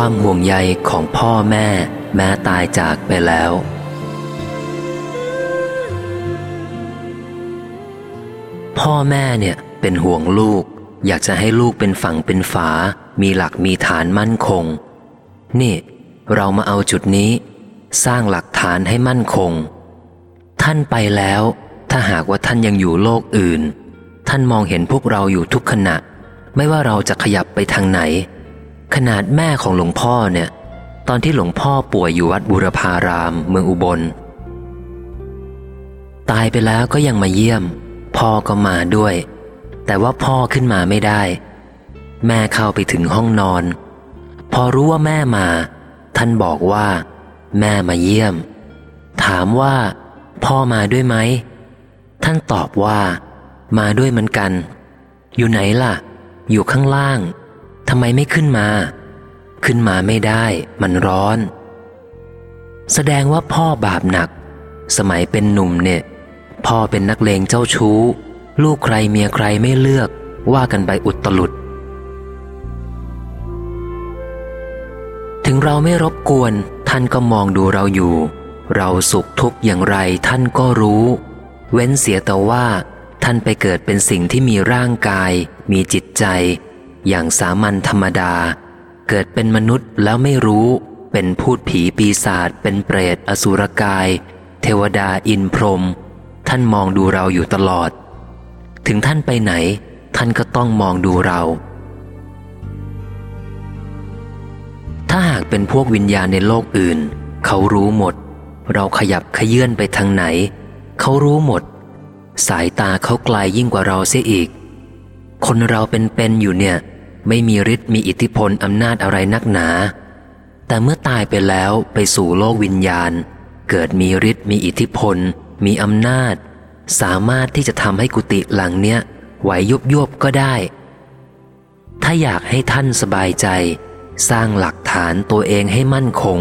ความห่วงใยของพ่อแม่แม้ตายจากไปแล้ว พ่อแม่เนี่ยเป็นห่วงลูก อยากจะให้ลูกเป็นฝั่งเป็นฝา มีหลักมีฐานมั่นคง นี่ เรามาเอาจุดนี้ สร้างหลักฐานให้มั่นคง ท่านไปแล้ว ถ้าหากว่าท่านยังอยู่โลกอื่น ท่านมองเห็นพวกเราอยู่ทุกขณะ ไม่ว่าเราจะขยับไปทางไหน ขนาดแม่ของหลวงพ่อเนี่ย ตอนที่หลวงพ่อป่วยอยู่วัดบุรพารามเมืองอุบล ตายไปแล้วก็ยังมาเยี่ยม พ่อก็มาด้วย แต่ว่าพ่อขึ้นมาไม่ได้ แม่เข้าไปถึงห้องนอน พอรู้ว่าแม่มา ท่านบอกว่า แม่มาเยี่ยม ถามว่า พ่อมาด้วยไหมท่านตอบว่า มาด้วยเหมือนกัน อยู่ไหนล่ะ อยู่ข้างล่าง ทำไมไม่ขึ้นมา ขึ้นมาไม่ได้มันร้อน แสดงว่าพ่อบาปหนัก สมัยเป็นหนุ่มเนี่ย พ่อเป็นนักเลงเจ้าชู้ ลูกใครเมียใครไม่เลือก ว่ากันไปอุตลุด ถึงเราไม่รบกวน ท่านก็มองดูเราอยู่ เราสุขทุกข์อย่างไรท่านก็รู้ เว้นเสียแต่ว่าท่านไปเกิดเป็นสิ่งที่มีร่างกาย มีจิตใจ อย่างสามัญธรรมดา เกิดเป็นมนุษย์แล้วไม่รู้ เป็นพูดผีปีศาจเป็นเปรตอสุรกาย เทวดาอินพรหมท่านมองดูเราอยู่ตลอด ถึงท่านไปไหน ท่านก็ต้องมองดูเรา ถ้าหากเป็นพวกวิญญาณในโลกอื่น เขารู้หมด เราขยับขยื่นไปทางไหน เขารู้หมด สายตาเขาไกลยยิ่งกว่าเราเสียอีกคนเราเป็นๆอยู่เนี่ย ไม่มีฤทธิ์มีอิทธิพลอำนาจอะไรนักหนา แต่เมื่อตายไปแล้วไปสู่โลกวิญญาณ เกิดมีฤทธิ์มีอิทธิพล มีอำนาจ สามารถที่จะทำให้กุฏิหลังเนี้ยไหวยุบยบก็ได้ ถ้าอยากให้ท่านสบายใจ สร้างหลักฐานตัวเองให้มั่นคง